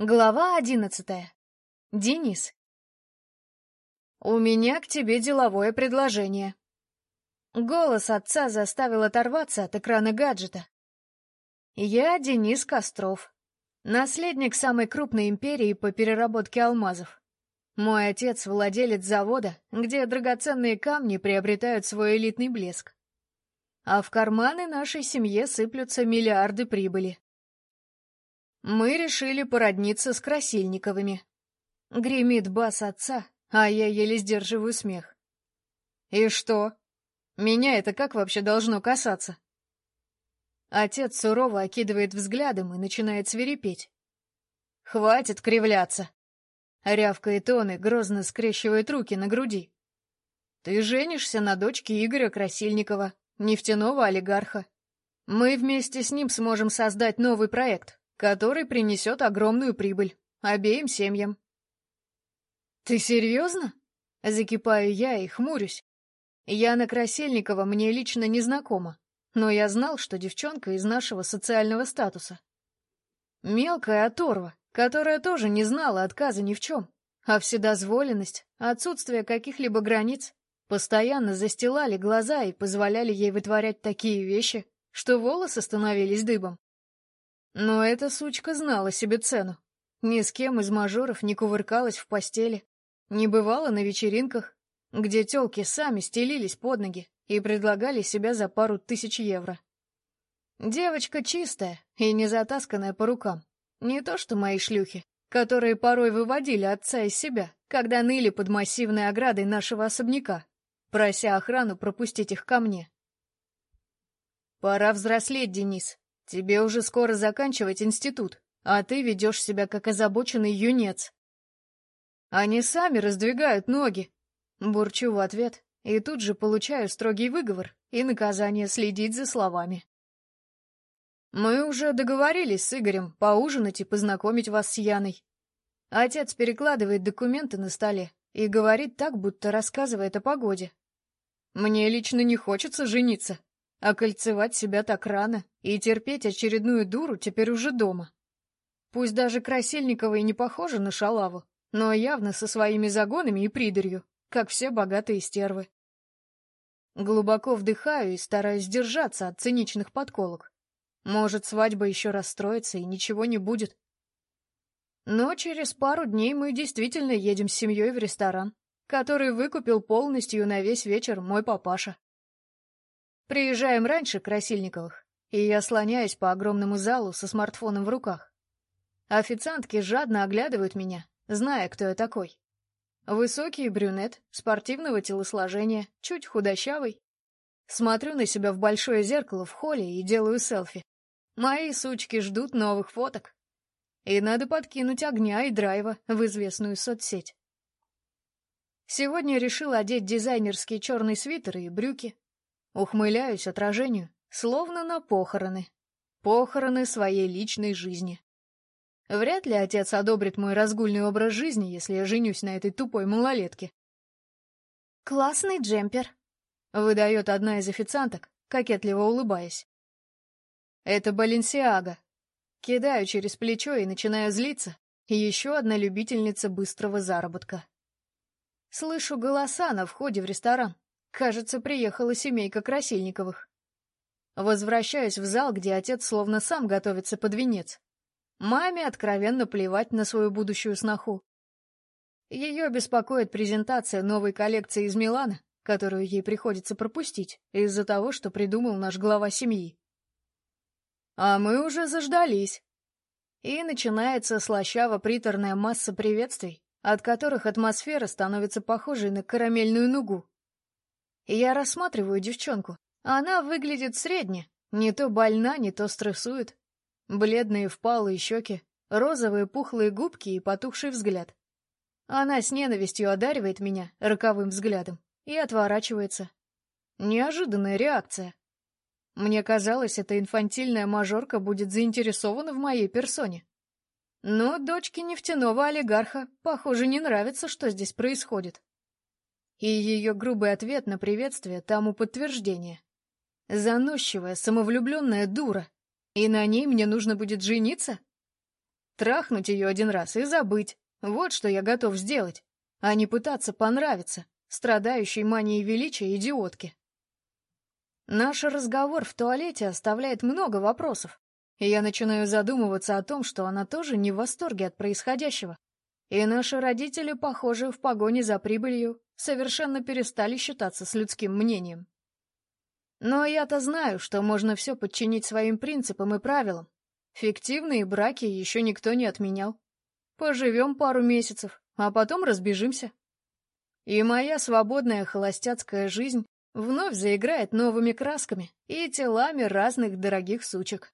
Глава одиннадцатая. Денис. «У меня к тебе деловое предложение». Голос отца заставил оторваться от экрана гаджета. «Я Денис Костров, наследник самой крупной империи по переработке алмазов. Мой отец — владелец завода, где драгоценные камни приобретают свой элитный блеск. А в карманы нашей семье сыплются миллиарды прибыли. Мы решили породниться с Красильниковыми. Гремит бас отца, а я еле сдерживаю смех. И что? Меня это как вообще должно касаться? Отец сурово окидывает взглядом и начинает свирепеть. «Хватит кривляться!» Рявкает он и грозно скрещивает руки на груди. «Ты женишься на дочке Игоря Красильникова, нефтяного олигарха. Мы вместе с ним сможем создать новый проект, который принесет огромную прибыль обеим семьям. «Ты серьезно?» — закипаю я и хмурюсь. Яна Красильникова мне лично не знакома, но я знал, что девчонка из нашего социального статуса. Мелкая оторва, которая тоже не знала отказа ни в чем, а вседозволенность, отсутствие каких-либо границ постоянно застилали глаза и позволяли ей вытворять такие вещи, что волосы становились дыбом. Но эта сучка знала себе цену. Ни с кем из мажоров не кувыркалась в постели, не бывала на вечеринках, где тёлки сами стелились под ноги и предлагали себя за пару тысяч евро. Девочка чистая и не затасканная по рукам. Не то что мои шлюхи, которые порой выводили отца из себя, когда ныли под массивной оградой нашего особняка, прося охрану пропустить их ко мне. «Пора взрослеть, Денис», Тебе уже скоро заканчивать институт, а ты ведешь себя как озабоченный юнец. Они сами раздвигают ноги. Бурчу в ответ и тут же получаю строгий выговор и наказание следить за словами. Мы уже договорились с Игорем поужинать и познакомить вас с Яной. Отец перекладывает документы на столе и говорит так, будто рассказывает о погоде. Мне лично не хочется жениться, Окольцевать себя так рано и терпеть очередную дуру теперь уже дома. Пусть даже Красильникова и не похожа на шалаву, но явно со своими загонами и придарью, как все богатые стервы. Глубоко вдыхаю и стараюсь держаться от циничных подколок. Может, свадьба еще расстроится и ничего не будет. Но через пару дней мы действительно едем с семьей в ресторан, который выкупил полностью на весь вечер мой папаша. Приезжаем раньше Красильниковых, и я слоняюсь по огромному залу со смартфоном в руках. Официантки жадно оглядывают меня, зная, кто я такой. Высокий брюнет, спортивного телосложения, чуть худощавый. Смотрю на себя в большое зеркало в холле и делаю селфи. Мои сучки ждут новых фоток. И надо подкинуть огня и драйва в известную соцсеть. Сегодня решил одеть дизайнерский черный свитер и брюки, Ухмыляюсь отражению, словно на похороны. Похороны своей личной жизни. Вряд ли отец одобрит мой разгульный образ жизни, если я женюсь на этой тупой малолетке. «Классный джемпер», — выдает одна из официанток, кокетливо улыбаясь. «Это Баленсиага». Кидаю через плечо и начинаю злиться. И еще одна любительница быстрого заработка. Слышу голоса на входе в ресторан. Кажется, приехала семейка Красильниковых. Возвращаюсь в зал, где отец словно сам готовится под венец. Маме откровенно плевать на свою будущую сноху. Ее беспокоит презентация новой коллекции из Милана, которую ей приходится пропустить из-за того, что придумал наш глава семьи. А мы уже заждались. И начинается слащаво-приторная масса приветствий, от которых атмосфера становится похожей на карамельную нугу. Я рассматриваю девчонку. Она выглядит средне. Не то больна, не то стрессует. Бледные впалые щеки, розовые пухлые губки и потухший взгляд. Она с ненавистью одаривает меня роковым взглядом и отворачивается. Неожиданная реакция. Мне казалось, эта инфантильная мажорка будет заинтересована в моей персоне. Но дочке нефтяного олигарха, похоже, не нравится, что здесь происходит. И ее грубый ответ на приветствие тому подтверждение. Заносчивая, самовлюбленная дура. И на ней мне нужно будет жениться? Трахнуть ее один раз и забыть. Вот что я готов сделать, а не пытаться понравиться, страдающей манией величия идиотке. Наш разговор в туалете оставляет много вопросов, и я начинаю задумываться о том, что она тоже не в восторге от происходящего. И наши родители, похоже, в погоне за прибылью совершенно перестали считаться с людским мнением. Но я-то знаю, что можно все подчинить своим принципам и правилам. Фиктивные браки еще никто не отменял. Поживем пару месяцев, а потом разбежимся. И моя свободная холостяцкая жизнь вновь заиграет новыми красками и телами разных дорогих сучек.